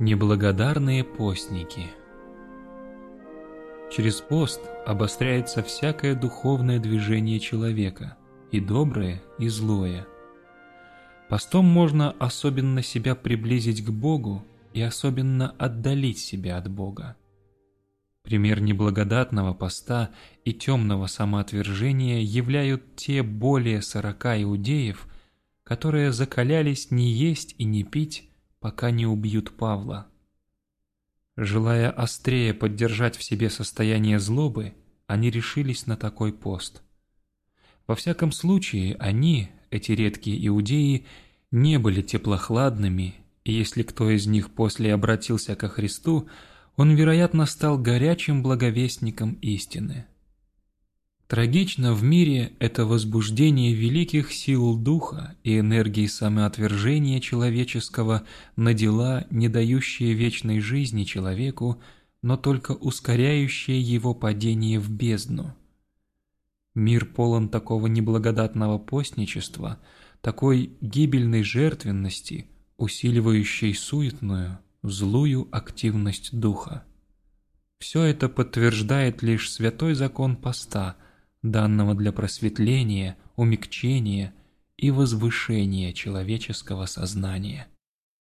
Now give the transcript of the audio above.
Неблагодарные постники Через пост обостряется всякое духовное движение человека, и доброе, и злое. Постом можно особенно себя приблизить к Богу и особенно отдалить себя от Бога. Пример неблагодатного поста и темного самоотвержения являют те более сорока иудеев, которые закалялись не есть и не пить, пока не убьют Павла. Желая острее поддержать в себе состояние злобы, они решились на такой пост. Во всяком случае, они, эти редкие иудеи, не были теплохладными, и если кто из них после обратился ко Христу, он, вероятно, стал горячим благовестником истины. Трагично в мире это возбуждение великих сил духа и энергии самоотвержения человеческого на дела, не дающие вечной жизни человеку, но только ускоряющие его падение в бездну. Мир полон такого неблагодатного постничества, такой гибельной жертвенности, усиливающей суетную, злую активность духа. Все это подтверждает лишь святой закон поста – данного для просветления, умягчения и возвышения человеческого сознания.